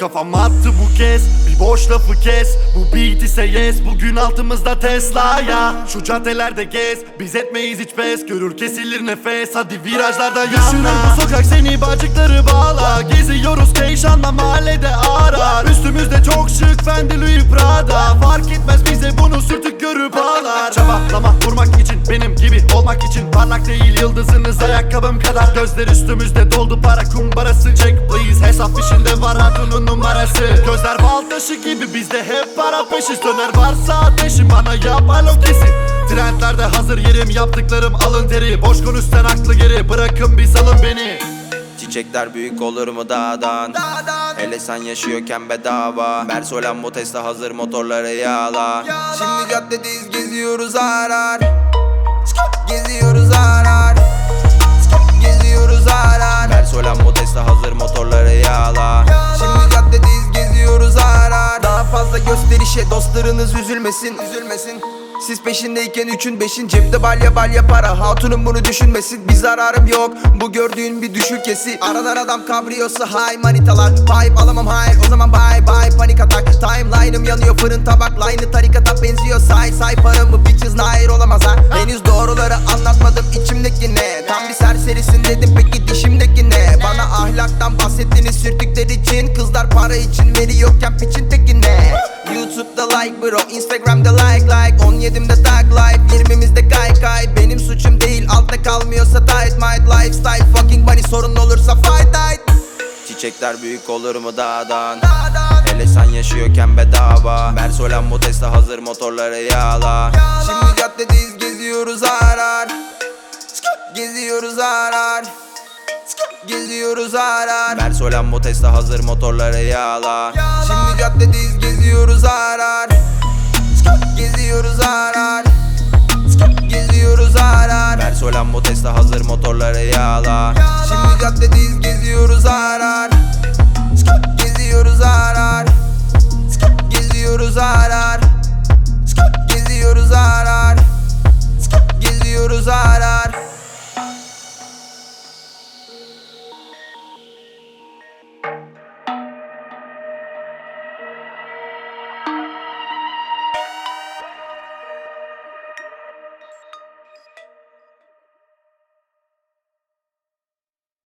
Kafam attı bu kez Bir boş lafı kes. Bu beat ise yes Bugün altımızda Tesla ya Şu caddelerde gez Biz etmeyiz hiç pes. Görür kesilir nefes Hadi virajlarda yana Düşünür bu sokak seni bacıkları bağla Geziyoruz Keyşan'la mahallede arar. Üstümüzde çok şık Fendi Louis Prada. Fark etmez bize bunu sürtük benim gibi olmak için Parlak değil yıldızınız ayakkabım kadar Gözler üstümüzde doldu para kumbarası Check please hesap işinde var hatunun numarası. Gözler bal taşı gibi bizde hep para peşiz Döner varsa ateşim bana yap alo kesin. Trendlerde hazır yerim yaptıklarım alın teri. Boş konuşsan aklı geri bırakın bir salın beni. Çiçekler büyük olur mu dağdan? Hele sen yaşıyorken bedava. Mersolan bu Tesla hazır motorları yağla. Şimdi caddedeyiz geziyoruz arar Geziyoruz arar Geziyoruz arar Mersolan bu Tesla hazır motorları yağla Şimdi caddedeyiz geziyoruz arar Daha fazla gösterişe dostlarınız üzülmesin. Üzülmesin. Siz peşindeyken üçün beşin. Cepte balya balya para. Hatunun bunu düşünmesin. Bir zararım yok. Bu gördüğün bir düşürkesi Aradan adam kabriyosu. High manitalar. Vibe alamam. Hayır o zaman bye bye. Panik atak. Timeline'ım yanıyor. Fırın tabak Line'ı tarikata benziyor. Say say paramı. Bitches nair olamaz ha. Henüz doğruları anlatmadım içimdeki ne? Tam bir serserisin dedim peki dişimdeki ne? Bana ahlaktan bahsettiniz sürtükler için. Kızlar para için veriyorken piçin teki ne? YouTube'da like bro Instagram'da like like. 17'imde tag life 20'mizde kay kay Benim suçum değil altta kalmıyorsa tight might. Lifestyle fucking money sorun olursa fight fight Çiçekler büyük olur mu dağdan? Hele sen yaşıyorken bedava. Mersolan bu Tesla hazır motorları yağla. Şimdi caddedeyiz geziyoruz arar Geziyoruz arar Geziyoruz arar Mersolan bu Tesla hazır motorları yağla Şimdi caddedeyiz geziyoruz arar Geziyoruz arar Geziyoruz arar Mersolan bu Tesla hazır motorları yağla